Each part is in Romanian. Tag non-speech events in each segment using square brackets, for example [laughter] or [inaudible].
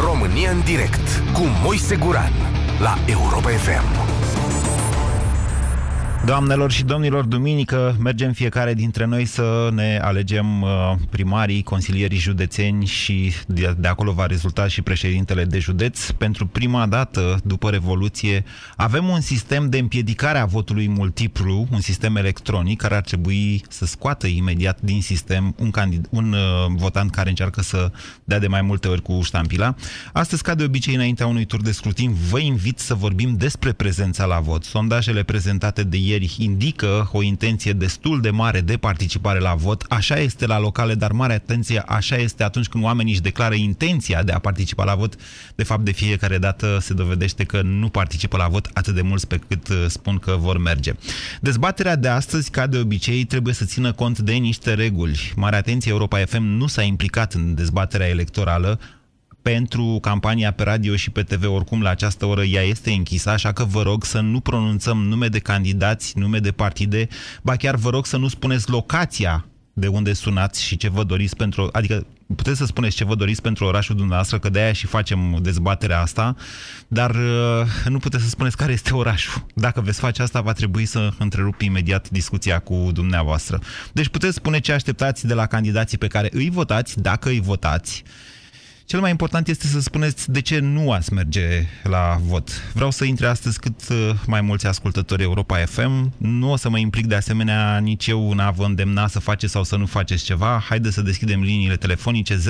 România în direct cu Moise Guran la Europa FM. Doamnelor și domnilor, duminică mergem fiecare dintre noi să ne alegem uh, primarii, consilierii județeni și de, de acolo va rezulta și președintele de județ. Pentru prima dată, după Revoluție, avem un sistem de împiedicare a votului multiplu, un sistem electronic care ar trebui să scoată imediat din sistem un, candid- un uh, votant care încearcă să dea de mai multe ori cu ștampila. Astăzi, ca de obicei, înaintea unui tur de scrutin, vă invit să vorbim despre prezența la vot. Sondajele prezentate de ieri ieri indică o intenție destul de mare de participare la vot. Așa este la locale, dar mare atenție, așa este atunci când oamenii își declară intenția de a participa la vot. De fapt, de fiecare dată se dovedește că nu participă la vot atât de mulți pe cât uh, spun că vor merge. Dezbaterea de astăzi, ca de obicei, trebuie să țină cont de niște reguli. Mare atenție, Europa FM nu s-a implicat în dezbaterea electorală, pentru campania pe radio și pe TV. Oricum, la această oră ea este închisă, așa că vă rog să nu pronunțăm nume de candidați, nume de partide, ba chiar vă rog să nu spuneți locația de unde sunați și ce vă doriți pentru... Adică puteți să spuneți ce vă doriți pentru orașul dumneavoastră, că de-aia și facem dezbaterea asta, dar uh, nu puteți să spuneți care este orașul. Dacă veți face asta, va trebui să întrerup imediat discuția cu dumneavoastră. Deci puteți spune ce așteptați de la candidații pe care îi votați, dacă îi votați, cel mai important este să spuneți de ce nu ați merge la vot. Vreau să intre astăzi cât uh, mai mulți ascultători Europa FM. Nu o să mă implic de asemenea nici eu în a vă îndemna să faceți sau să nu faceți ceva. Haideți să deschidem liniile telefonice. 0372069599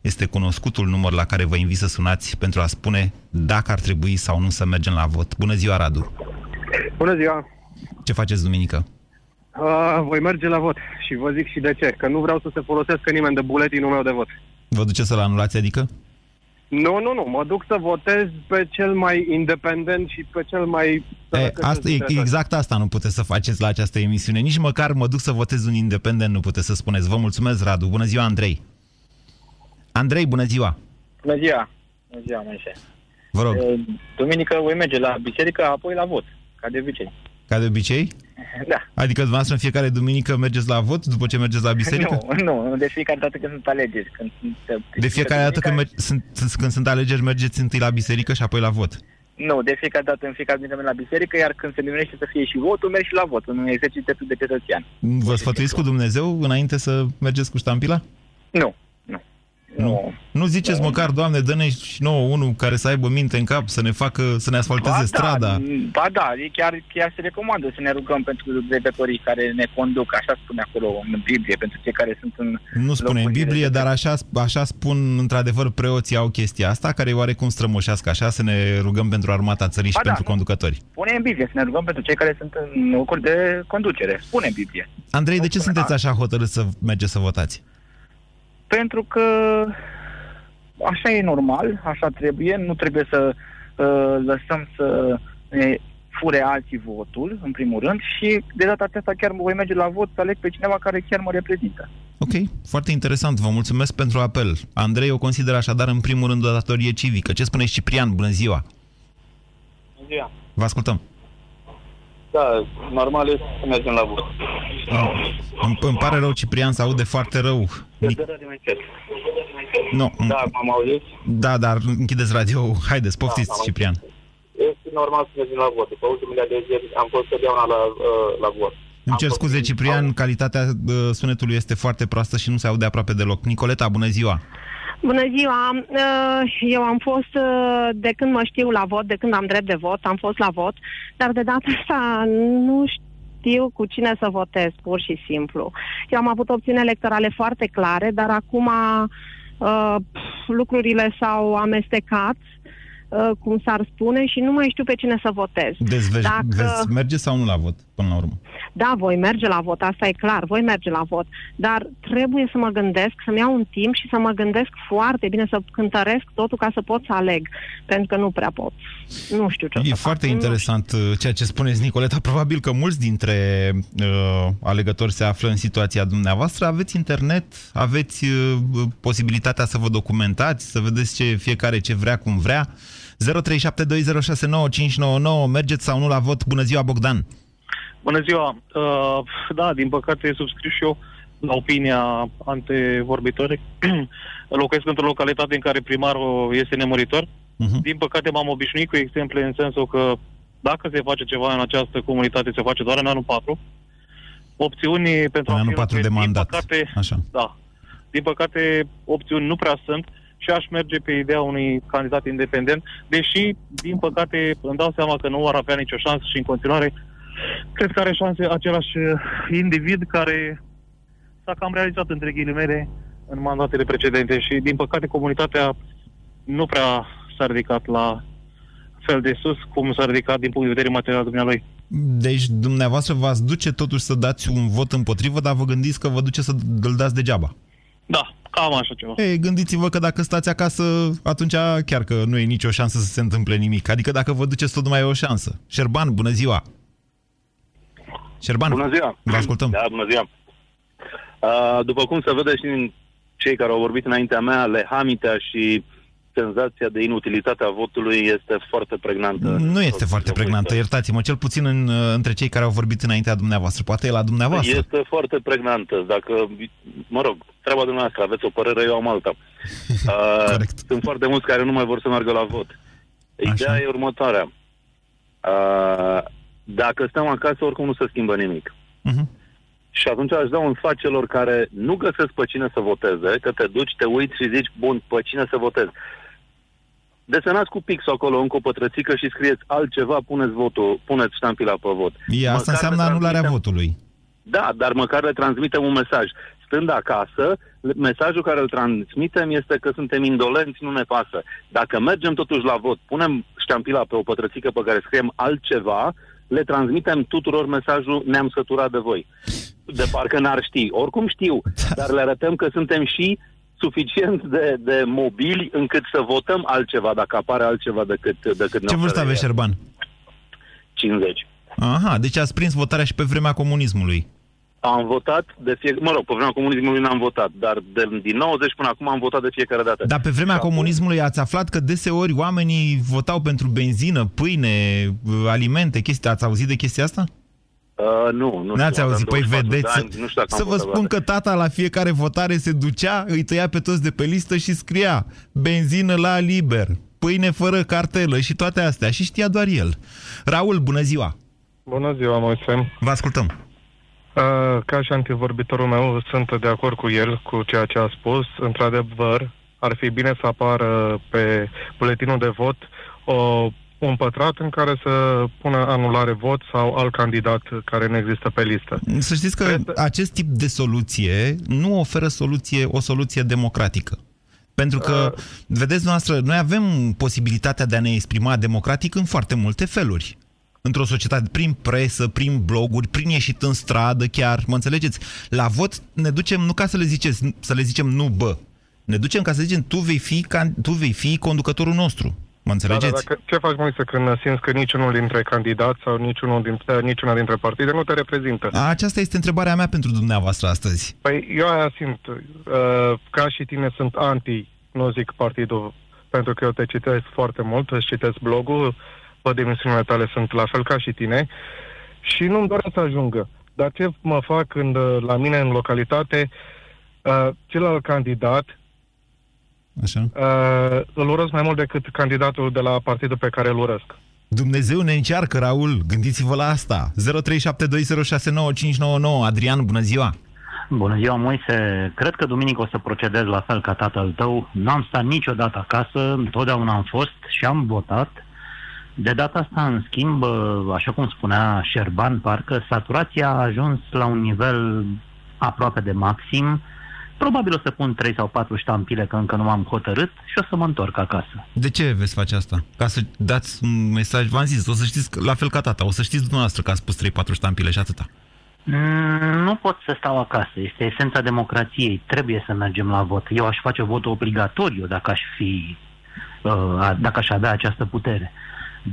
este cunoscutul număr la care vă invit să sunați pentru a spune dacă ar trebui sau nu să mergem la vot. Bună ziua, Radu! Bună ziua! Ce faceți duminică? Uh, voi merge la vot și vă zic și de ce. Că nu vreau să se folosească nimeni de buletinul meu de vot. Vă duceți să-l anulați, adică? Nu, nu, nu. Mă duc să votez pe cel mai independent și pe cel mai... E, asta, e, exact asta nu puteți să faceți la această emisiune. Nici măcar mă duc să votez un independent nu puteți să spuneți. Vă mulțumesc, Radu. Bună ziua, Andrei. Andrei, bună ziua. Bună ziua. Bună ziua, Moise. Vă rog. Duminică voi merge la biserică, apoi la vot, ca de obicei. Ca de obicei? Da. Adică dumneavoastră în fiecare duminică mergeți la vot după ce mergeți la biserică? Nu, nu, de fiecare dată când sunt alegeri. Când sunt, de fiecare dată când, merge, sunt, când sunt alegeri mergeți întâi la biserică și apoi la vot? Nu, de fiecare dată în fiecare dintre la biserică, iar când se numește să fie și votul, mergi și la vot, în exercițiu de cetățean. Vă sfătuiți cu Dumnezeu înainte să mergeți cu ștampila? Nu. Nu, nu ziceți da. măcar, Doamne, dă-ne și nouă unul care să aibă minte în cap, să ne facă, să ne asfalteze ba, strada. Da, ba da, chiar, chiar se recomandă să ne rugăm pentru judecătorii care ne conduc, așa spune acolo în Biblie, pentru cei care sunt în... Nu spune în Biblie, dar așa, așa spun, într-adevăr, preoții au chestia asta, care e oarecum strămoșească, așa, să ne rugăm pentru armata țării ba și da, pentru conducători. Spune în Biblie, să ne rugăm pentru cei care sunt în locuri de conducere. Spune în Biblie. Andrei, de ce sunteți așa hotărâți să mergeți să votați? Pentru că așa e normal, așa trebuie, nu trebuie să uh, lăsăm să ne fure alții votul, în primul rând, și de data aceasta chiar voi merge la vot să aleg pe cineva care chiar mă reprezintă. Ok, foarte interesant. Vă mulțumesc pentru apel. Andrei o consideră așadar în primul rând o datorie civică. Ce spune Ciprian? Bună ziua! Bună ziua! Vă ascultăm! Da, normal este să mergem la vot. Oh, îmi, îmi pare rău, Ciprian, să aude foarte rău. Nu. Da, m-am auzit? Da, dar închideți radio. Haideți, poftiți, da, Ciprian. Este normal să mergem la vot. După ultimele alegeri am fost totdeauna la, uh, la vot. Îmi cer scuze, Ciprian, calitatea uh, sunetului este foarte proastă și nu se aude aproape deloc. Nicoleta, bună ziua! Bună ziua! Uh, eu am fost, uh, de când mă știu la vot, de când am drept de vot, am fost la vot, dar de data asta nu știu cu cine să votez, pur și simplu. Eu am avut opțiuni electorale foarte clare, dar acum uh, lucrurile s-au amestecat uh, cum s-ar spune, și nu mai știu pe cine să votez. Deci veți, Dacă... veți merge sau nu la vot, până la urmă? Da, voi merge la vot, asta e clar, voi merge la vot, dar trebuie să mă gândesc, să-mi iau un timp și să mă gândesc foarte bine, să cântăresc totul ca să pot să aleg, pentru că nu prea pot. Nu știu ce E să foarte fac. interesant nu uh, ceea ce spuneți, Nicoleta. Probabil că mulți dintre uh, alegători se află în situația dumneavoastră. Aveți internet, aveți uh, posibilitatea să vă documentați, să vedeți ce fiecare ce vrea, cum vrea. 0372069599, mergeți sau nu la vot. Bună ziua, Bogdan! Bună ziua! Uh, da, din păcate subscriu și eu la opinia antevorbitorii. [clears throat] Locuiesc într-o localitate în care primarul este nemuritor. Uh-huh. Din păcate m-am obișnuit cu exemple în sensul că dacă se face ceva în această comunitate, se face doar în anul 4. Opțiuni pentru În a anul fi 4 de locuit, mandat. Din păcate, Așa. da. Din păcate, opțiuni nu prea sunt și aș merge pe ideea unui candidat independent, deși, din păcate, îmi dau seama că nu ar avea nicio șansă și în continuare cred că are șanse același uh, individ care s-a cam realizat între ghilimele în mandatele precedente și, din păcate, comunitatea nu prea s-a ridicat la fel de sus cum s-a ridicat din punct de vedere material dumnealui. Deci dumneavoastră v-ați duce totuși să dați un vot împotrivă, dar vă gândiți că vă duce să îl dați degeaba. Da, cam așa ceva. Ei, gândiți-vă că dacă stați acasă, atunci chiar că nu e nicio șansă să se întâmple nimic. Adică dacă vă duceți, tot mai e o șansă. Șerban, bună ziua! Șerban, Bună ziua! vă ascultăm. Da, bună ziua! Uh, după cum se vede și din cei care au vorbit înaintea mea, lehamitea și senzația de inutilitate a votului este foarte pregnantă. Nu este foarte pregnantă, iertați-mă, cel puțin în, uh, între cei care au vorbit înaintea dumneavoastră. Poate e la dumneavoastră. Este foarte pregnantă. Dacă, mă rog, treaba dumneavoastră, aveți o părere, eu am alta. [laughs] Uh, Corect. sunt foarte mulți care nu mai vor să meargă la vot. Ideea Așa. e următoarea. Uh, dacă stăm acasă, oricum nu se schimbă nimic. Uh-huh. Și atunci aș da un sfat celor care nu găsesc pe cine să voteze, că te duci, te uiți și zici, bun, pe cine să votez. Desenați cu pixul acolo încă o pătrățică și scrieți altceva, puneți votul, puneți ștampila pe vot. E, asta Măcar înseamnă le anularea transmitem- votului. Da, dar măcar le transmitem un mesaj. Stând acasă, le- mesajul care îl transmitem este că suntem indolenți, nu ne pasă. Dacă mergem totuși la vot, punem ștampila pe o pătrățică pe care scriem altceva, le transmitem tuturor mesajul ne-am săturat de voi. De parcă n-ar ști. Oricum știu, dar le arătăm că suntem și suficient de, de mobili încât să votăm altceva dacă apare altceva decât, decât Ce vârstă aveți, Șerban? 50. Aha, deci ați prins votarea și pe vremea comunismului. Am votat de fiecare... Mă rog, pe vremea comunismului n-am votat, dar de, din 90 până acum am votat de fiecare dată. Dar pe vremea Și acum- comunismului ați aflat că deseori oamenii votau pentru benzină, pâine, alimente, chestii. Ați auzit de chestia asta? Uh, nu, nu N-ați știu, aveam auzit, păi 24 de vedeți, ani, nu știu dacă să am vă votat spun vreodată. că tata la fiecare votare se ducea, îi tăia pe toți de pe listă și scria benzină la liber, pâine fără cartelă și toate astea și știa doar el. Raul, bună ziua! Bună ziua, Moise. Vă ascultăm. Uh, Ca și antivorbitorul meu, sunt de acord cu el, cu ceea ce a spus. Într-adevăr, ar fi bine să apară pe buletinul de vot o, un pătrat în care să pună anulare vot sau alt candidat care nu există pe listă. Să știți că acest tip de soluție nu oferă soluție, o soluție democratică. Pentru că, vedeți noastră, noi avem posibilitatea de a ne exprima democratic în foarte multe feluri. Într-o societate, prin presă, prin bloguri, prin ieșit în stradă chiar, mă înțelegeți? La vot ne ducem nu ca să le, ziceți, să le zicem nu, bă. Ne ducem ca să zicem tu vei fi, can- tu vei fi conducătorul nostru. Mă înțelegeți? Da, da, dacă, ce faci, Moise, când simți că niciunul dintre candidați sau niciunul dintre, niciuna dintre partide nu te reprezintă? Aceasta este întrebarea mea pentru dumneavoastră astăzi. Păi eu aia simt. Uh, ca și tine sunt anti, nu zic partidul, pentru că eu te citesc foarte mult, îți citesc blogul, văd emisiunile tale sunt la fel ca și tine și nu-mi doresc să ajungă. Dar ce mă fac când uh, la mine în localitate uh, celălalt candidat Așa. uh, îl urăsc mai mult decât candidatul de la partidul pe care îl urăsc. Dumnezeu ne încearcă, Raul. Gândiți-vă la asta. 0372069599. Adrian, bună ziua! Bună ziua, Moise. Cred că duminică o să procedez la fel ca tatăl tău. Nu am stat niciodată acasă, întotdeauna am fost și am votat. De data asta, în schimb, așa cum spunea Șerban, parcă saturația a ajuns la un nivel aproape de maxim. Probabil o să pun 3 sau 4 ștampile, că încă nu m-am hotărât și o să mă întorc acasă. De ce veți face asta? Ca să dați un mesaj, v-am zis, o să știți, că- la fel ca tata, o să știți dumneavoastră că ați spus 3-4 ștampile și atâta. Mm, Nu pot să stau acasă. Este esența democrației. Trebuie să mergem la vot. Eu aș face votul obligatoriu dacă aș fi, uh, dacă aș avea această putere.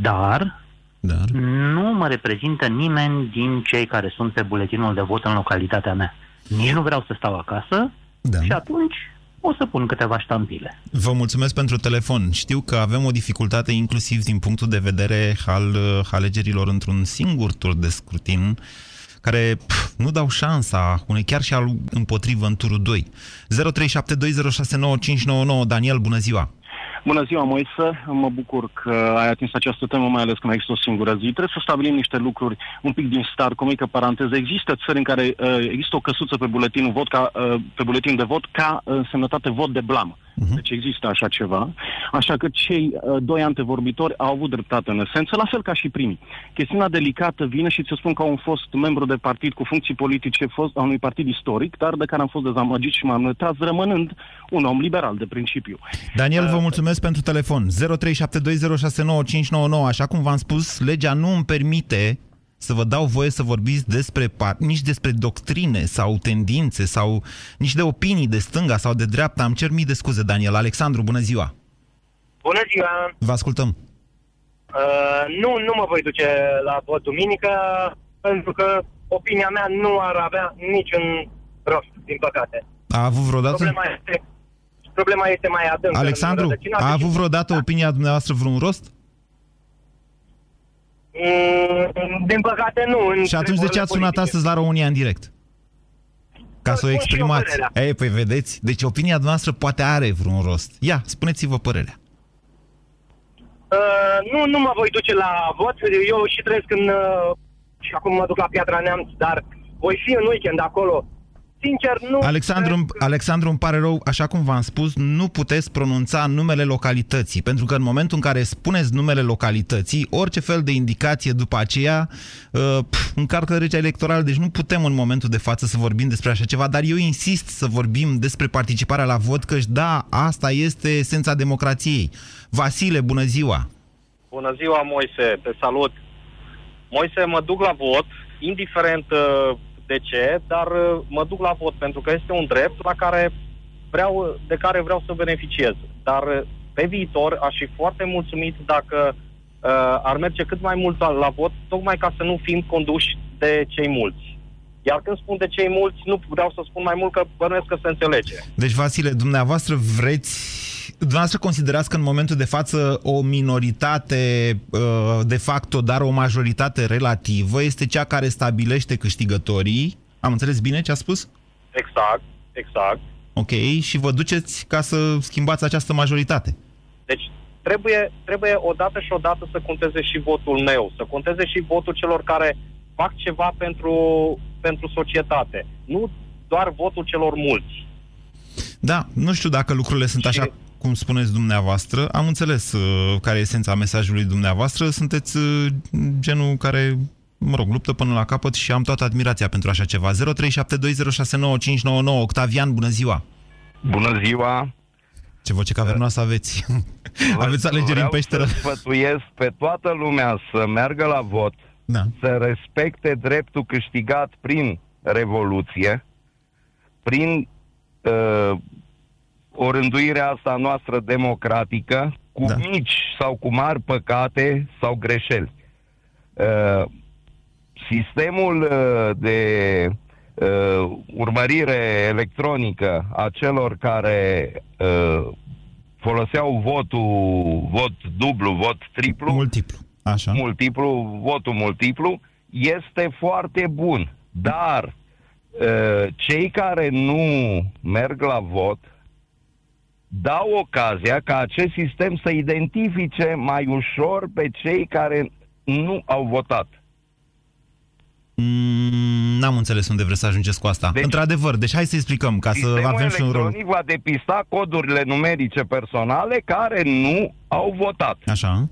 Dar, Dar nu mă reprezintă nimeni din cei care sunt pe buletinul de vot în localitatea mea. Nici nu vreau să stau acasă Da. și atunci o să pun câteva ștampile. Vă mulțumesc pentru telefon. Știu că avem o dificultate inclusiv din punctul de vedere al uh, alegerilor într-un singur tur de scrutin, care pf, nu dau șansa unei chiar și al împotrivă în turul 2. 0372069599 Daniel, bună ziua! Bună ziua, Moise. Mă bucur că ai atins această temă, mai ales că mai există o singură zi. Trebuie să stabilim niște lucruri un pic din start, cu o mică paranteză. Există țări în care uh, există o căsuță pe buletinul, vot ca, uh, pe buletin de vot ca însemnătate vot de blam. Uh-huh. Deci există așa ceva. Așa că cei uh, doi antevorbitori au avut dreptate în esență, la fel ca și primii. Chestiunea delicată vine și ți spun că un fost membru de partid cu funcții politice fost a unui partid istoric, dar de care am fost dezamăgit și m-am retras rămânând un om liberal de principiu. Daniel, vă mulțumesc pentru telefon. 0372069599. Așa cum v-am spus, legea nu îmi permite să vă dau voie să vorbiți despre nici despre doctrine sau tendințe sau nici de opinii de stânga sau de dreapta. Am cer mii de scuze, Daniel. Alexandru, bună ziua! Bună ziua! Vă ascultăm. Uh, nu, nu mă voi duce la vot duminică, pentru că opinia mea nu ar avea niciun rost, din păcate. A avut vreodată? Problema este, problema este mai adâncă. Alexandru, a avut vreodată opinia dumneavoastră vreun rost? Mm, din păcate nu. Și atunci de ce ați sunat astăzi la România în direct? Ca să o exprimați. Ei, păi vedeți? Deci opinia noastră poate are vreun rost. Ia, spuneți-vă părerea. Uh, nu, nu mă voi duce la vot. Eu și trăiesc în... Uh, și acum mă duc la Piatra Neamț, dar voi fi în weekend acolo sincer, nu... Alexandru, Alexandru, îmi pare rău, așa cum v-am spus, nu puteți pronunța numele localității, pentru că în momentul în care spuneți numele localității, orice fel de indicație după aceea uh, pf, încarcă regea electorală, deci nu putem în momentul de față să vorbim despre așa ceva, dar eu insist să vorbim despre participarea la vot, că da, asta este esența democrației. Vasile, bună ziua! Bună ziua, Moise, te salut! Moise, mă duc la vot, indiferent uh, de ce, dar uh, mă duc la vot pentru că este un drept la care vreau, de care vreau să beneficiez. Dar uh, pe viitor aș fi foarte mulțumit dacă uh, ar merge cât mai mult la, la vot, tocmai ca să nu fim conduși de cei mulți. Iar când spun de cei mulți, nu vreau să spun mai mult că bănuiesc că se înțelege. Deci, Vasile, dumneavoastră vreți dumneavoastră considerați că în momentul de față o minoritate uh, de facto, dar o majoritate relativă este cea care stabilește câștigătorii? Am înțeles bine ce a spus? Exact, exact. Ok, și vă duceți ca să schimbați această majoritate. Deci trebuie, trebuie odată și odată să conteze și votul meu, să conteze și votul celor care fac ceva pentru, pentru societate. Nu doar votul celor mulți. Da, nu știu dacă lucrurile sunt așa cum spuneți dumneavoastră. Am înțeles uh, care e esența mesajului dumneavoastră. Sunteți uh, genul care, mă rog, luptă până la capăt și am toată admirația pentru așa ceva. 0372069599 Octavian, bună ziua! Bună ziua! Ce voce cavernoasă aveți! [laughs] aveți alegeri în peșteră? Să sfătuiesc pe toată lumea să meargă la vot, da. să respecte dreptul câștigat prin Revoluție, prin uh, o rânduire asta noastră democratică, cu da. mici sau cu mari păcate sau greșeli. Uh, sistemul uh, de uh, urmărire electronică a celor care uh, foloseau votul, vot dublu, vot triplu, multiplu, așa. multiplu, votul multiplu, este foarte bun. Dar uh, cei care nu merg la vot dau ocazia ca acest sistem să identifice mai ușor pe cei care nu au votat. Mm, n-am înțeles unde vreți să ajungeți cu asta. Deci, Într-adevăr, deci hai să explicăm, ca să avem și un rol. va depista codurile numerice personale care nu au votat. Așa.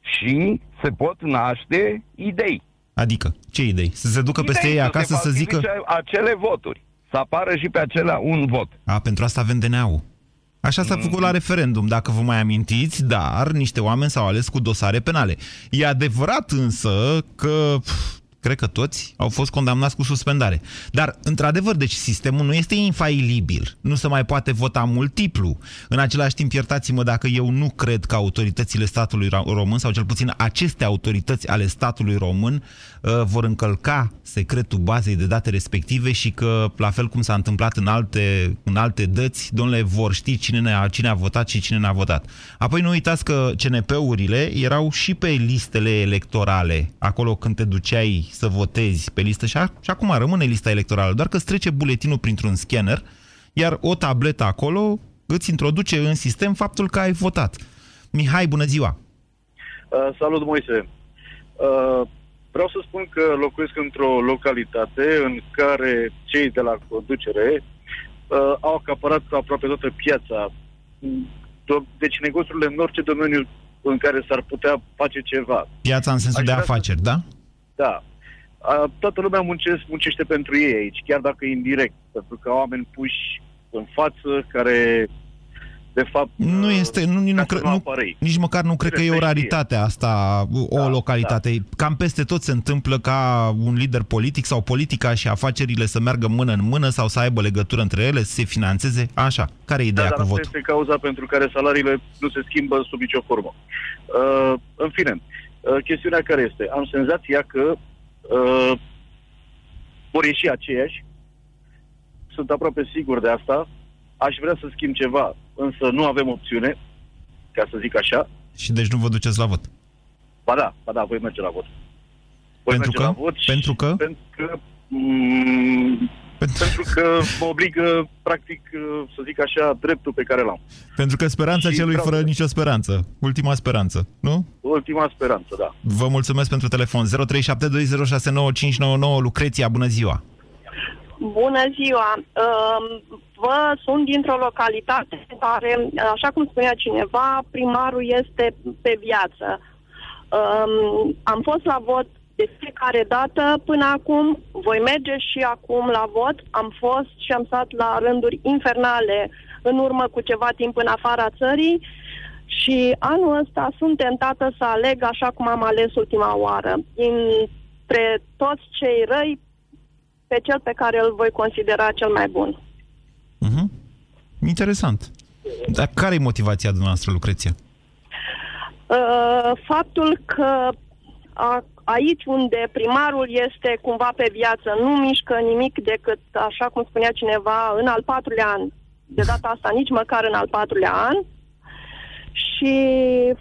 Și se pot naște idei. Adică, ce idei? Să se ducă idei peste ei acasă să zică... acele voturi. Să apară și pe acelea un vot. A, pentru asta avem DNA-ul. Așa s-a făcut la referendum, dacă vă mai amintiți, dar niște oameni s-au ales cu dosare penale. E adevărat însă că cred că toți au fost condamnați cu suspendare. Dar, într-adevăr, deci sistemul nu este infailibil. Nu se mai poate vota multiplu. În același timp, iertați-mă dacă eu nu cred că autoritățile statului român, sau cel puțin aceste autorități ale statului român, uh, vor încălca secretul bazei de date respective și că, la fel cum s-a întâmplat în alte, în alte dăți, domnule, vor ști cine, a, cine a votat și cine n-a votat. Apoi nu uitați că CNP-urile erau și pe listele electorale, acolo când te duceai să votezi pe listă și, a, și acum rămâne lista electorală, doar că îți trece buletinul printr-un scanner, iar o tabletă acolo îți introduce în sistem faptul că ai votat. Mihai, bună ziua! Uh, salut, Moise! Uh, vreau să spun că locuiesc într-o localitate în care cei de la conducere uh, au acaparat aproape toată piața. Do- Deci negoțurile în orice domeniu în care s-ar putea face ceva. Piața în sensul Aș de vrea să- afaceri, da? Da. A, toată lumea muncesc, muncește pentru ei aici, chiar dacă indirect, pentru că au oameni puși în față care, de fapt... Nu este, nu, nu, cre, nu, nici măcar nu cred că e o raritate asta, o localitate. Cam peste tot se întâmplă ca un lider politic sau politica și afacerile să meargă mână în mână sau să aibă legătură între ele, să se financeze. Așa, care e Da, ideea dar cu asta votul? este cauza pentru care salariile nu se schimbă sub nicio formă. Uh, în fine, uh, chestiunea care este? Am senzația că uh, vor ieși aceiași, sunt aproape sigur de asta, aș vrea să schimb ceva, însă nu avem opțiune, ca să zic așa. Și deci nu vă duceți la vot. Ba da, ba da, voi merge la vot. Voi Pentru merge că? la vot și- Pentru că? Pentru că, mm, pentru că mă obligă, practic, uh, să zic așa, dreptul pe care l-am. Pentru că speranța Și celui vreau fără să- nicio speranță. Ultima speranță, nu? Ultima speranță, da. Vă mulțumesc pentru telefon. 0372069599 Lucreția, bună ziua! Bună ziua! Um, Vă sunt dintr-o localitate în care, așa cum spunea cineva, primarul este pe viață. Um, Am fost la vot de fiecare dată până acum, voi merge și acum la vot. Am fost și am stat la rânduri infernale în urmă cu ceva timp în afara țării și anul ăsta sunt tentată să aleg așa cum am ales ultima oară. Dintre toți cei răi, pe cel pe care îl voi considera cel mai bun. Interesant. Dar care e motivația dumneavoastră, Lucreția? Uh, faptul că a, aici unde primarul este cumva pe viață, nu mișcă nimic decât, așa cum spunea cineva, în al patrulea an. De data asta nici măcar în al patrulea an. Și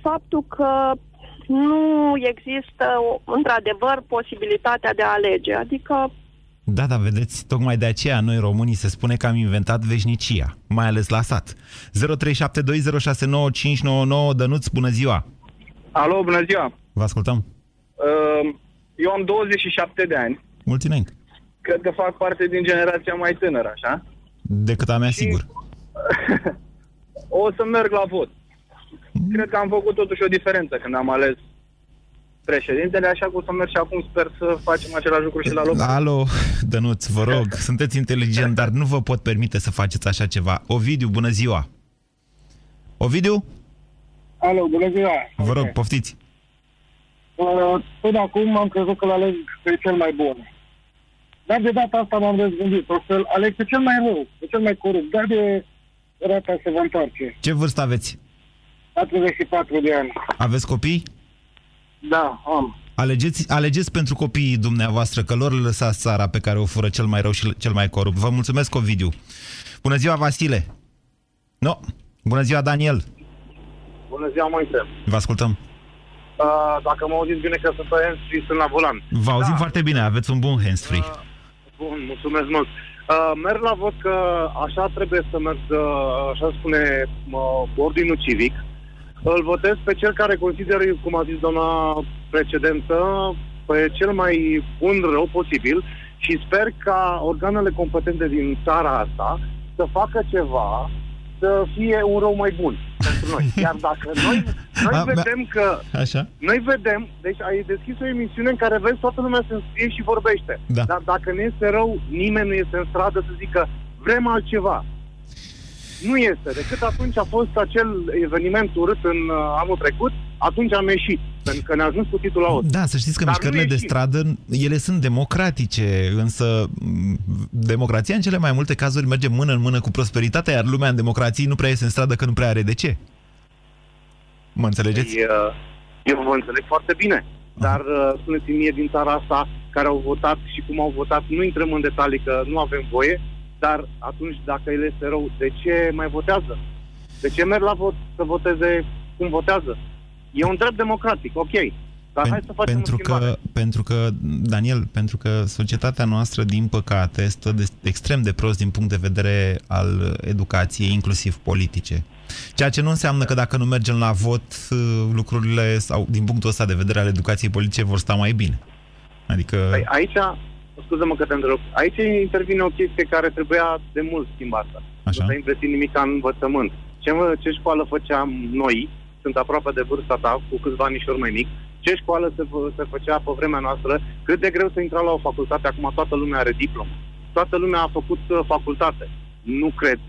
faptul că nu există, o- într-adevăr, posibilitatea de a alege. Adică Da, da, vedeți, tocmai de aceea noi românii se spune că am inventat veșnicia, mai ales la sat. 0372069599 Dănuț, bună ziua! Alo, bună ziua! Vă ascultăm. Uh, Eu am 27 de ani. Mult înainte. Cred că fac parte din generația mai tânără, așa? Decât a mea, sigur. [laughs] O să merg la vot. Cred că am făcut totuși o diferență când am ales președintele, așa că o să merg și acum sper să facem același lucru și la loc. Alo, Dănuț, vă rog, sunteți inteligent, dar nu vă pot permite să faceți așa ceva. Ovidiu, bună ziua! Ovidiu, Alo, bună ziua! vă rog, poftiți. Uh, Până acum am crezut că l-aleg pe cel mai bun. Dar de data asta m-am răzgândit. O să-l aleg pe cel mai rău, pe cel mai corupt. Dar de rata se va întoarce. Ce vârstă aveți? 44 de ani. Aveți copii? Da, am. Alegeți, alegeți pentru copiii dumneavoastră, că lor le lăsați țara pe care o fură cel mai rău și cel mai corupt. Vă mulțumesc, Ovidiu. Bună ziua, Vasile! No. Bună ziua, Daniel! Bună ziua, Moise. Vă ascultăm. Uh, dacă mă auziți bine că sunt pe hands sunt la volan. Vă auzim foarte bine, aveți un bun hands-free. Bun, mulțumesc mult. Uh, merg la vot că așa trebuie să merg, uh, așa spune uh, ordinul civic. Îl votez pe cel care consider, cum a zis doamna precedentă, pe cel mai bun rău posibil și sper ca organele competente din țara asta să facă ceva să fie un rău mai bun pentru noi. [laughs] Iar dacă noi, noi A, vedem că Așa? noi vedem, deci ai deschis o emisiune în care vezi toată lumea se înscrie și vorbește. Da. Dar dacă ne este rău, nimeni nu este în stradă să zică vrem altceva. Nu este. Decât atunci a fost acel eveniment urât în uh, anul trecut, atunci am ieșit. Pentru că ne-a ajuns cu titlul la Da, să știți că Dar mișcările nu de ieșim. stradă, ele sunt democratice, însă m, democrația în cele mai multe cazuri merge mână în mână cu prosperitatea, iar lumea în democrații nu prea iese în stradă că nu prea are de ce. Mă înțelegeți? Ei, uh, Eu vă înțeleg foarte bine. Dar uh, spuneți-mi mie din țara asta care au votat și cum au votat, nu intrăm în detalii că nu avem voie, dar atunci dacă el este rău, de ce mai votează? De ce merg la vot să voteze cum votează? E un drept democratic, ok. Dar hai să facem pentru o schimbare. că, pentru că, Daniel, pentru că societatea noastră, din păcate, stă de, extrem de prost din punct de vedere al educației, inclusiv politice. Ceea ce nu înseamnă că dacă nu mergem la vot, uh, lucrurile, sau din punctul ăsta de vedere al educației politice, vor sta mai bine. Adică... Păi aici, scuză-mă că te întrerup, aici intervine o chestie care trebuia de mult schimbată. Așa. Nu s-a investit nimic în învățământ. Ce, mă, ce școală făceam noi, sunt aproape de vârsta ta, cu câțiva anișori mai mic, ce școală se, fă- se făcea pe vremea noastră, cât de greu să intra la o facultate, acum toată lumea are diplomă. Toată lumea a făcut uh, facultate. Nu cred.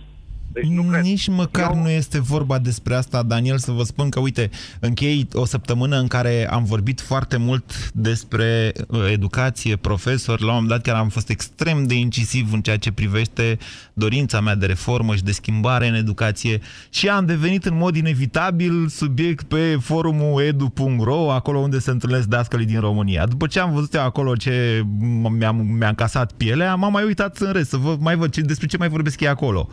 Deci nu cred. Nici măcar nu este vorba despre asta, Daniel, să vă spun că, uite, închei o săptămână în care am vorbit foarte mult despre uh, educație, profesori, la un moment dat chiar am fost extrem de incisiv în ceea ce privește dorința mea de reformă și de schimbare în educație și am devenit în mod inevitabil subiect pe forumul edu.ro, acolo unde se întâlnesc dascălii din România. După ce am văzut eu acolo ce mi-am, mi-am casat pielea, m-am mai uitat în rest, să vă, mai văd ce, despre ce mai vorbesc ei acolo.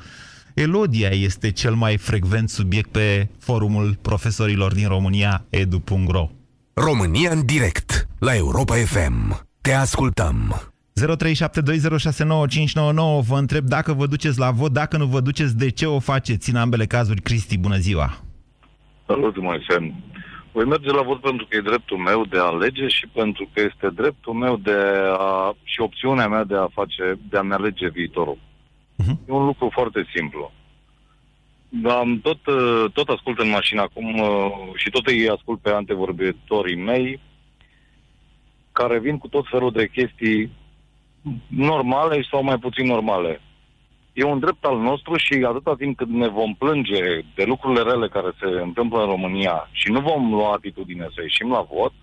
Elodia este cel mai frecvent subiect pe forumul profesorilor din România, edu.ro. România în direct la Europa FM. Te ascultăm. 0372069599 Vă întreb dacă vă duceți la vot, dacă nu vă duceți, de ce o faceți în ambele cazuri? Cristi, bună ziua! Salut, Moise. Voi merge la vot pentru că e dreptul meu de a alege și pentru că este dreptul meu de a, și opțiunea mea de a face, de a-mi alege viitorul. E un lucru foarte simplu. Am tot, uh, tot ascult în mașină acum uh, și tot îi ascult pe antevorbitorii mei care vin cu tot felul de chestii normale sau mai puțin normale. E un drept al nostru și atâta timp cât ne vom plânge de lucrurile rele care se întâmplă în România și nu vom lua atitudine să ieșim la vot,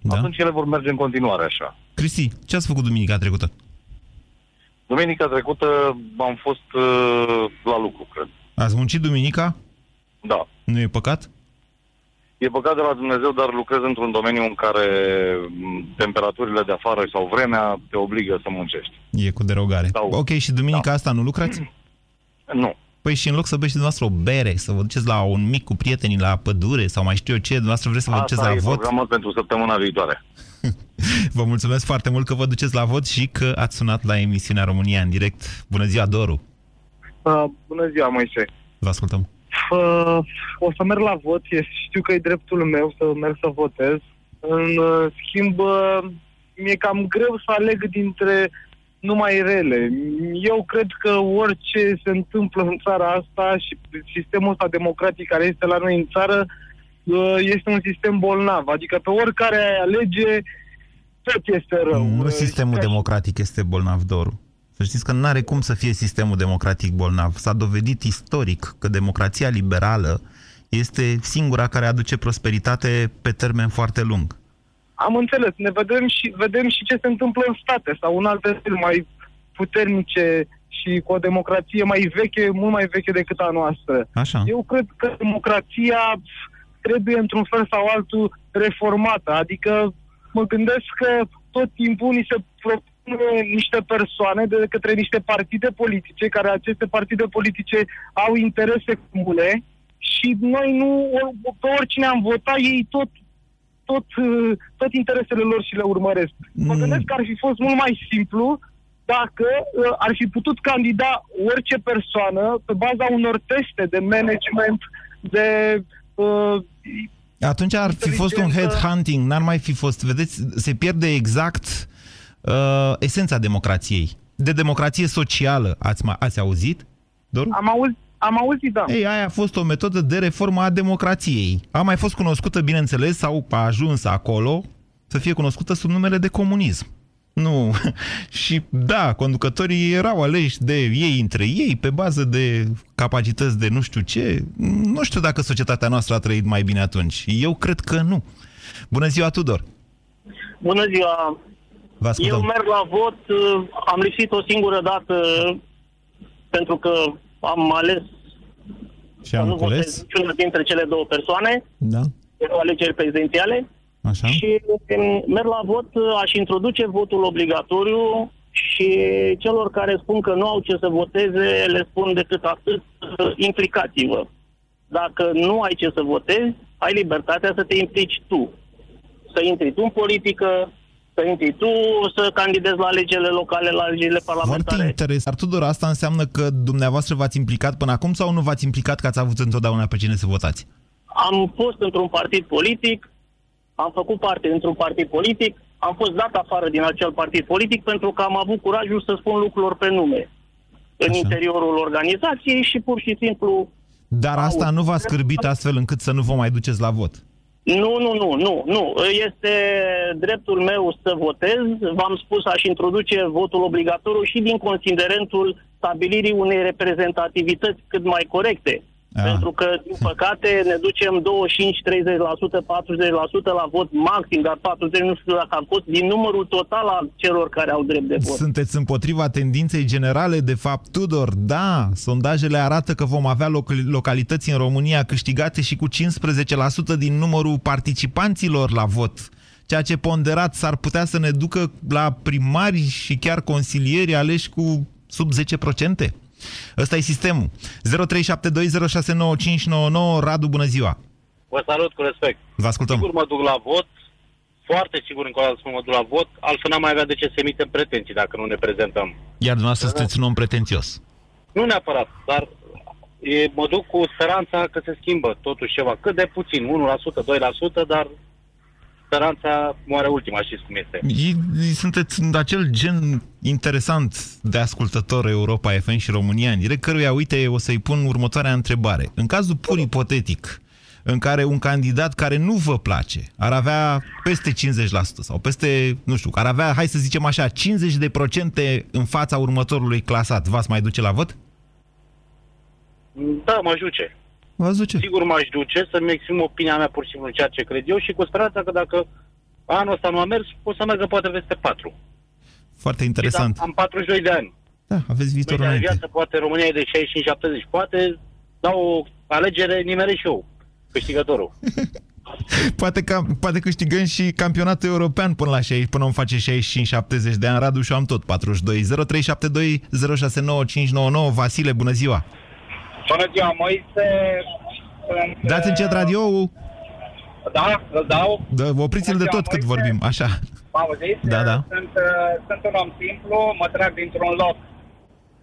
da. atunci ele vor merge în continuare așa. Cristi, ce ați făcut duminica trecută? Duminica trecută am fost uh, la lucru, cred. Ați muncit duminica? Da. Nu e păcat? E păcat de la Dumnezeu, dar lucrez într-un domeniu în care m, temperaturile de afară sau vremea te obligă să muncești. E cu derogare. Sau- Ok, și duminica da. asta nu lucrați? Nu. Păi și în loc să beți dumneavoastră o bere, să vă duceți la un mic cu prietenii la pădure sau mai știu eu ce, dumneavoastră vreți să vă duceți Asta la e vot? programat pentru săptămâna viitoare. [laughs] Vă mulțumesc foarte mult că vă duceți la vot și că ați sunat la emisiunea România în direct. Bună ziua, Doru! Uh, bună ziua, Moise. Vă ascultăm. Uh, o să merg la vot, e- știu că e dreptul meu să merg să votez. În uh, schimb, uh, mi-e cam greu să aleg dintre numai rele. Eu cred că orice se întâmplă în țara asta și sistemul ăsta democratic care este la noi în țară uh, este un sistem bolnav. Adică pe oricare ai alege, tot este rău. Nu sistemul democratic este bolnav, Doru. Să știți că nu are cum să fie sistemul democratic bolnav. S-a dovedit istoric că democrația liberală este singura care aduce prosperitate pe termen foarte lung. Am înțeles, ne vedem și, vedem și ce se întâmplă în state sau în alte țări mai puternice și cu o democrație mai veche, mult mai veche decât a noastră. Așa. Eu cred că democrația trebuie într-un fel sau altul reformată. Adică mă gândesc că tot timpul ni se propune niște persoane de către niște partide politice, care aceste partide politice au interese comune și noi nu, pe oricine am votat, ei tot tot, uh, tot interesele lor și le urmăresc. Mă gândesc că ar fi fost mult mai simplu dacă uh, ar fi putut candida orice persoană pe baza unor teste de management, de uh, Atunci ar fi fost un headhunting, n-ar mai fi fost. Vedeți, se pierde exact uh, esența democrației. De democrație socială, ați, ma- ați auzit? Doru? Am auzit, am auzit, da. Ei, aia a fost o metodă de reformă a democrației. A mai fost cunoscută, bineînțeles, sau a ajuns acolo să fie cunoscută sub numele de comunism. Nu. [laughs] și da, conducătorii erau aleși de ei între ei pe bază de capacități de nu știu ce. Nu știu dacă societatea noastră a trăit mai bine atunci. Eu cred că nu. Bună ziua, Tudor! Bună ziua! Vă ascultăm. Eu merg la vot, uh, am lipsit o singură dată pentru că am ales Și am să nu înțeles? votez niciuna dintre cele două persoane, Da. erau alegeri prezidențiale. Așa. Și um, merg la vot, uh, aș introduce votul obligatoriu și celor care spun că nu au ce să voteze, le spun decât atât, uh, implicați-vă. Dacă nu ai ce să votezi, ai libertatea să te implici tu. să intri tu în politică, să intri tu să candidezi la alegerile locale, la alegerile parlamentare. Foarte interesant. Tudor, asta înseamnă că dumneavoastră v-ați implicat până acum sau nu v-ați implicat că ați avut întotdeauna pe cine să votați? Am fost într-un partid politic, am făcut parte într-un partid politic, am fost dat afară din acel partid politic pentru că am avut curajul să spun lucrurilor pe nume în Așa. interiorul organizației și pur și simplu Dar asta nu v-a scârbit astfel încât să nu vă mai duceți la vot. Nu, nu, nu, nu, nu. Este dreptul meu să votez. V-am spus, aș introduce votul obligatoriu și din considerentul stabilirii unei reprezentativități cât mai corecte. Ah. Pentru că, din păcate, ne ducem 25, 30%, 40% la vot maxim, dar 40% nu știu dacă a fost din numărul total al celor care au drept de vot. Sunteți împotriva tendinței generale, de fapt, Tudor? Da, sondajele arată că vom avea loc- localități în România câștigate și cu 15% din numărul participanților la vot. Ceea ce ponderat s-ar putea să ne ducă la primari și chiar consilieri aleși cu sub 10%. Ăsta e sistemul. 0372069599 Radu, bună ziua! Vă salut cu respect. Vă ascultăm. Sigur mă duc la vot, foarte sigur încă o dată spun mă duc la vot, altfel n-am mai avea de ce să emitem pretenții dacă nu ne prezentăm. Iar dumneavoastră sunteți un om pretențios. Nu neapărat, dar e, mă duc cu speranța că se schimbă totuși ceva. Cât de puțin, 1%, 2%, dar speranța moare ultima, știți cum este. I- i- Sunteți în acel gen interesant de ascultător Europa FM și România în direct, căruia, uite, o să-i pun următoarea întrebare. În cazul pur ipotetic, în care un candidat care nu vă place ar avea peste 50% sau peste, nu știu, ar avea, hai să zicem așa, 50% în fața următorului clasat, v-ați mai duce la vot? Da, mă duce. Vă duce. Sigur m-aș duce să-mi exprim opinia mea pur și simplu în ceea ce cred eu și cu speranța că dacă anul ăsta nu a mers, o să meargă poate peste 4. Foarte interesant. Am 42 de ani. Da, aveți viitorul Mâine de înainte. viață, poate România e de 65-70. Poate dau o alegere, nimeresc și eu câștigătorul. [laughs] Poate, că, poate câștigăm și campionatul european până la 60, până îmi face 65-70 de ani. Radu și eu am tot 42. 0372 069599 Vasile, bună ziua! Bună ziua, Moise. Sunt, Dați încet radioul, Da, îl dau. da, opriți-l de tot cât vorbim, așa. Mă auziți? Da, da. Sunt, uh, sunt un om simplu, mă trag dintr-un loc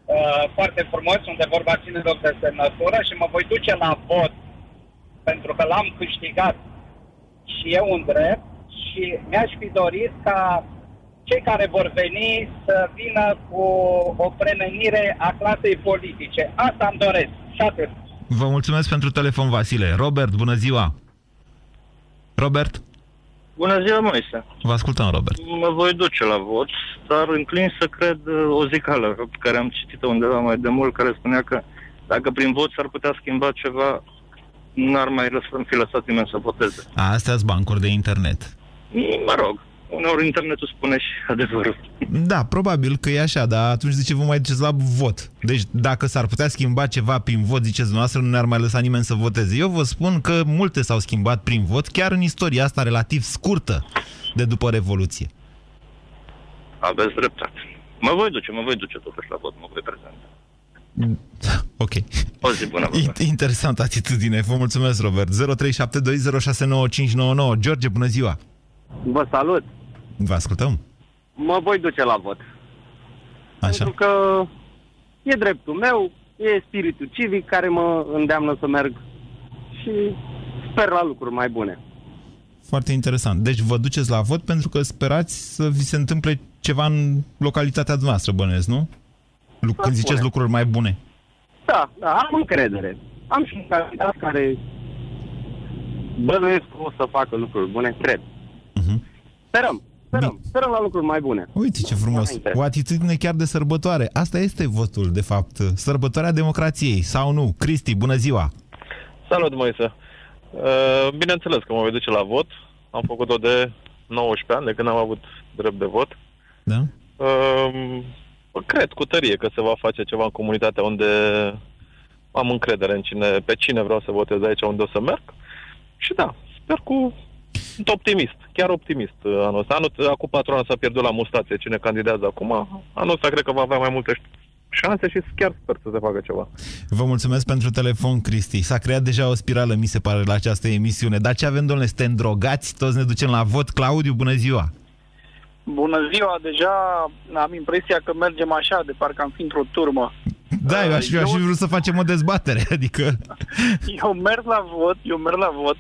uh, foarte frumos, unde vorba ține loc de semnătură și mă voi duce la vot pentru că l-am câștigat și eu un drept și mi-aș fi dorit ca cei care vor veni să vină cu o premenire a clasei politice. Asta îmi doresc. Și atât. Vă mulțumesc pentru telefon, Vasile. Robert, bună ziua! Robert, Bună ziua, Moise. vă ascultăm, Robert. Mă voi duce la vot, dar înclin să cred uh, o zicală pe care am citit-o undeva mai de mult, care spunea că dacă prin vot s-ar putea schimba ceva, n-ar mai lăsa, fi lăsat nimeni să voteze. Astea sunt bancuri de internet. Mă rog, uneori internetul spune și adevărul. Da, probabil că e așa, dar atunci de ce vă mai duceți la vot? Deci dacă s-ar putea schimba ceva prin vot, ziceți dumneavoastră, nu ne-ar mai lăsa nimeni să voteze. Eu vă spun că multe s-au schimbat prin vot, chiar în istoria asta relativ scurtă de după Revoluție. Aveți dreptate. Mă voi duce, mă voi duce totuși la vot, mă voi prezenta. [laughs] Ok. O zi bună, vă In- [laughs] Interesantă atitudine. Vă mulțumesc, Robert. 0372069599. George, bună ziua! Vă salut. Vă ascultăm. Mă voi duce la vot. Așa. Pentru că e dreptul meu, e spiritul civic care mă îndeamnă să merg și sper la lucruri mai bune. Foarte interesant. Deci vă duceți la vot pentru că sperați să vi se întâmple ceva în localitatea noastră, bănesc, nu? Lu- Când ziceți spune. lucruri mai bune. Da, da, am încredere. Am și un candidat care bănuiesc că o să facă lucruri bune, cred. Sperăm, sperăm, sperăm la lucruri mai bune. Uite ce frumos. Înainte. O atitudine chiar de sărbătoare. Asta este votul, de fapt. Sărbătoarea democrației, sau nu? Cristi, bună ziua! Salut, Moise. Uh, Bineînțeles că mă voi duce la vot. Am făcut-o de 19 ani, de când am avut drept de vot. Da? Uh, Cred cu tărie că se va face ceva în comunitatea unde am încredere în cine, pe cine vreau să votez aici unde o să merg. Și da, sper cu... Sunt optimist, chiar optimist uh, anul ăsta. Anul, acum patru ani s-a pierdut la mustație cine candidează acum. Anul ăsta cred că va avea mai multe șanse și chiar sper să se facă ceva. Vă mulțumesc pentru telefon, Cristi. S-a creat deja o spirală, mi se pare, la această emisiune. Dar ce avem, domnule? Suntem drogați? Toți ne ducem la vot? Claudiu, bună ziua! Bună ziua, deja am impresia că mergem așa, de parcă am fi într-o turmă. Da, eu aș, eu aș fi vrut să facem o dezbatere, [laughs] adică... [laughs] Eu merg la vot, eu merg la vot,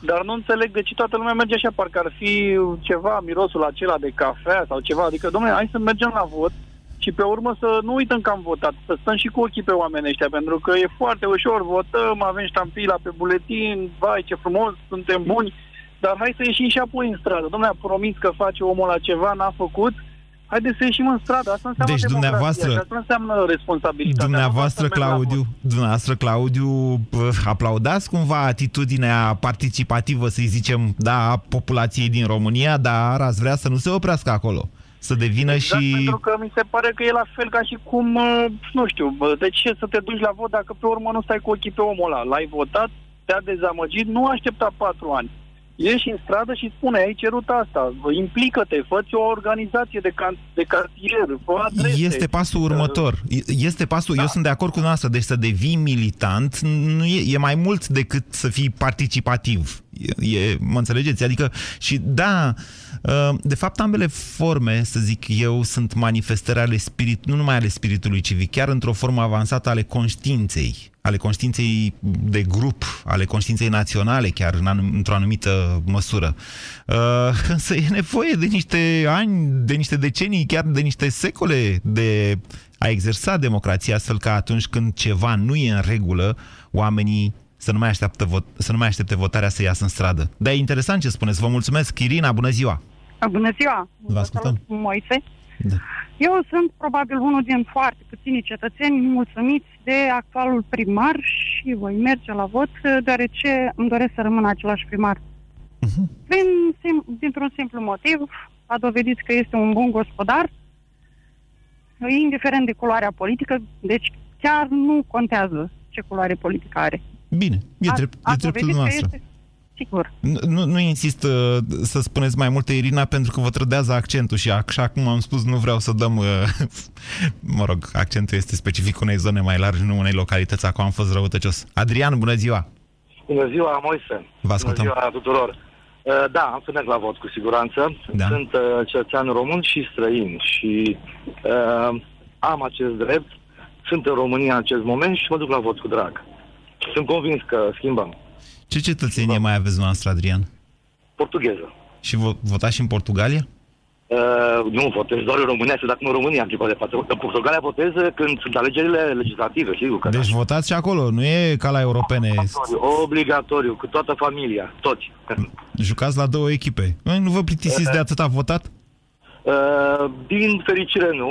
dar nu înțeleg de ce toată lumea merge așa, parcă ar fi ceva, mirosul acela de cafea sau ceva. Adică, domnule, hai să mergem la vot și pe urmă să nu uităm că am votat, să stăm și cu ochii pe oamenii ăștia, pentru că e foarte ușor, votăm, avem ștampila pe buletin, vai ce frumos, suntem buni, dar hai să ieșim și apoi în stradă. Domnule, a promis că face omul la ceva, n-a făcut, haideți să ieșim în stradă. Asta înseamnă Deci, democrație, dumneavoastră- și asta înseamnă responsabilitate. Dumneavoastră, Nu poți să mergi la Claudiu, dumneavoastră, Claudiu, pă, aplaudați cumva atitudinea participativă, să-i zicem, da, a populației din România, dar ați vrea să nu se oprească acolo. Să devină Exact, și... pentru că mi se pare că e la fel ca și cum, uh, nu știu, bă, de ce să te duci la vot dacă pe urmă nu stai cu ochii pe omul ăla? L-ai votat, te-a dezamăgit, nu aștepta patru ani. Ieși în stradă și spune, ai cerut asta, implică-te, fă o organizație de, can- de cartier, fă adrese. Este pasul următor. Este pasul, Da. eu sunt de acord cu noastră, deci să devii militant nu e, e mai mult decât să fii participativ. E, e, mă înțelegeți? Adică, și da, uh, de fapt ambele forme, să zic eu, sunt manifestări ale spirit, nu numai ale spiritului civic, chiar într-o formă avansată ale conștiinței, ale conștiinței de grup, ale conștiinței naționale, chiar în anum, într-o anumită măsură. Uh, [laughs] însă e nevoie de niște ani, de niște decenii, chiar de niște secole de a exersa democrația astfel ca atunci când ceva nu e în regulă, oamenii să nu mai, așteaptă vot, să nu mai aștepte votarea să iasă în stradă. Dar e interesant ce spuneți. Vă mulțumesc. Irina, bună ziua! Bună ziua! Vă ascultăm. Salut, Moise. Da. Eu sunt probabil unul din foarte puțini cetățeni mulțumiți de actualul primar și voi merge la vot deoarece îmi doresc să rămân același primar. Prin, sim, dintr-un simplu motiv, a dovedit că este un bun gospodar, indiferent de culoarea politică, deci chiar nu contează ce culoare politică are. Bine, e, A- drept, a e dreptul dovedit că noastră. este- Sigur. Nu, nu, nu insist uh, să spuneți mai multe, Irina, pentru că vă trădează accentul și așa cum am spus, nu vreau să dăm, uh, [laughs] mă rog, accentul este specific unei zone mai largi, nu unei localități, acum am fost răutăcios. Adrian, bună ziua! Bună ziua, Moise. Vă ascultăm. Bună ziua tuturor. Uh, Da, am să merg la vot cu siguranță. Da. Sunt uh, cetățean român și străin și uh, am acest drept. Sunt în România în acest moment și mă duc la vot cu drag. Sunt convins că schimbăm. Ce cetățenie mai aveți noastră, Adrian? Portugheză. Și vo- votați și în Portugalia? Uh, nu votez doar în România, să dacă nu în România, în clipa de față. În Portugalia votez când sunt alegerile legislative, sigur că da. Deci votați și acolo, nu e ca la europene. Obligatoriu, obligatoriu, cu toată familia, toți. Jucați la două echipe. Băi, Nu vă plictisiți de atâta votat? Uh, din fericire nu.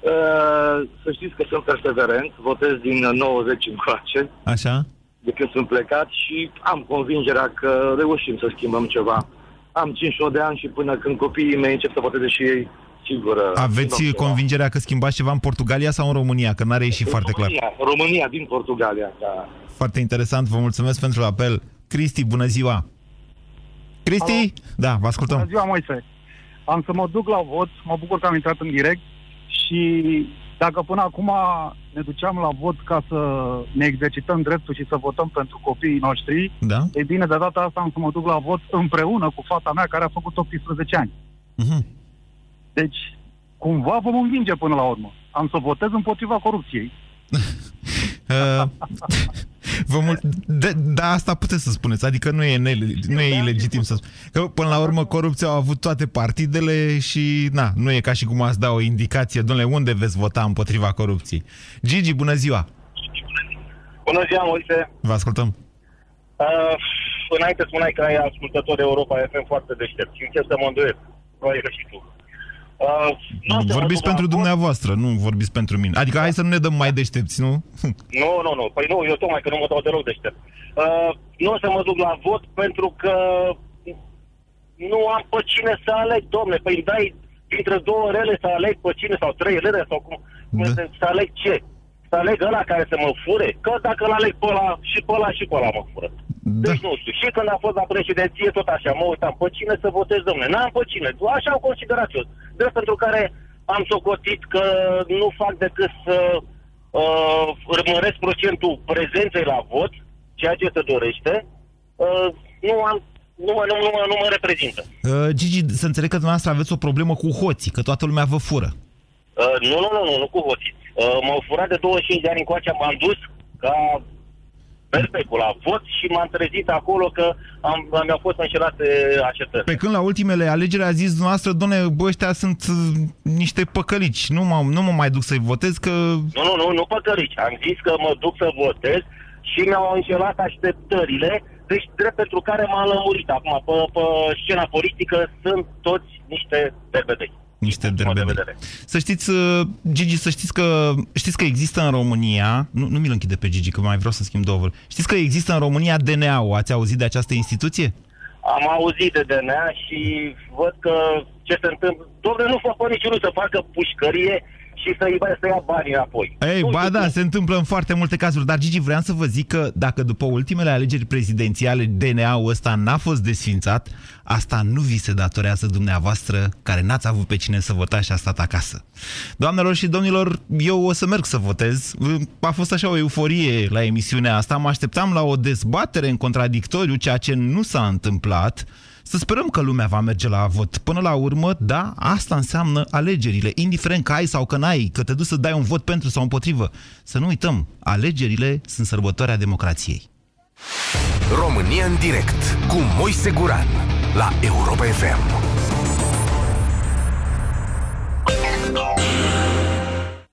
Uh, să știți că sunt perseverent, votez din 90 încoace, Așa? De când sunt plecat și am convingerea că reușim să schimbăm ceva. Am 58 de ani și până când copiii mei încep să voteze și ei, sigur... uh, Aveți schimbăm ceva. convingerea că schimbați ceva în Portugalia sau în România? Că n-are ieșit foarte clar. România, România, din Portugalia, da. Foarte interesant, vă mulțumesc pentru apel. Cristi, bună ziua! Cristi? Da, vă Bună ascultăm. ziua, Moise. Am să mă duc la vot, mă bucur că am intrat în direct și dacă până acum ne duceam la vot ca să ne exercităm dreptul și să votăm pentru copiii noștri, Da? e bine, de data asta am să mă duc la vot împreună cu fata mea care a făcut 18 ani. Mhm. Deci, cumva vom învinge până la urmă. Am să votez împotriva corupției. [laughs] Uh, [laughs] vă mul- de, da, asta puteți să spuneți, adică nu e, ne, nu e ilegitim să spun. Că până la urmă corupția au avut toate partidele și na, nu e ca și cum ați da o indicație, domnule, unde veți vota împotriva corupției. Gigi, bună ziua! Bună ziua, Moise. Vă ascultăm. Uh, înainte spuneai că ai ascultători Europa FM foarte deștept. Și încerc să mă îndoiesc. Probabil că și tu. Uh, nu o să mă Vorbiți duc la pentru vot. dumneavoastră, nu vorbiți pentru mine. Adică hai să nu ne dăm mai deștepți, nu? [laughs] Nu, nu, nu. Păi nu, eu tocmai că nu mă dau deloc deștept. Uh, nu o să mă duc la vot pentru că nu am pe cine să aleg, domne. Păi îmi dai dintre două rele să aleg pe cine sau trei rele sau cum, cum să, să aleg ce? Să aleg ăla care să mă fure? Că dacă îl aleg pe ăla și pe ăla și pe ăla mă fură. Deci nu știu. Și când a fost la președinție, tot așa, mă uitam pe cine să votez, domne. N-am pe cine. Așa au considerat eu. Drept pentru care am socotit că nu fac decât să uh, urmăresc procentul prezenței la vot, ceea ce se dorește. Uh, nu am nu mă, nu, nu, mă, nu mă reprezintă. Uh, Gigi, să înțeleg că dumneavoastră aveți o problemă cu hoții, că toată lumea vă fură. Uh, nu, nu, nu, nu, nu cu hoții. Uh, m-au furat de 25 de ani încoace, m-am dus ca perfectul la vot și m-am trezit acolo că am, mi-au fost înșelate așteptări. Pe când la ultimele alegeri a zis dumneavoastră, doamne, bă, ăștia sunt uh, niște păcălici, nu mă, nu mă mai duc să-i votez că... Nu, nu, nu, nu păcălici. Am zis că mă duc să votez și mi-au înșelat așteptările, deci drept pentru care m-am lămurit. Acum, pe, pe scena politică sunt toți niște berbedei. Niște derbede. Să știți, uh, Gigi, să știți că știți că există în România, nu, nu mi-l închide pe Gigi, că mai vreau să schimb două vorbi. Știți că există în România DNA-ul, ați auzit de această instituție? Am auzit de DNA și văd că ce se întâmplă. Domnule, nu fac niciunul să facă pușcărie și să-i să ia banii înapoi. Ei, nu ba da, se întâmplă în foarte multe cazuri, dar Gigi, vreau să vă zic că dacă după ultimele alegeri prezidențiale DNA-ul ăsta n-a fost desfințat, asta nu vi se datorează dumneavoastră care n-ați avut pe cine să votați și a stat acasă. Doamnelor și domnilor, eu o să merg să votez. A fost așa o euforie la emisiunea asta, mă așteptam la o dezbatere în contradictoriu, ceea ce nu s-a întâmplat. Să sperăm că lumea va merge la vot. Până la urmă, da, asta înseamnă alegerile. Indiferent că ai sau că n-ai, că te duci să dai un vot pentru sau împotrivă. Să nu uităm, alegerile sunt sărbătoarea democrației. România în direct cu Moise Guran la Europa FM.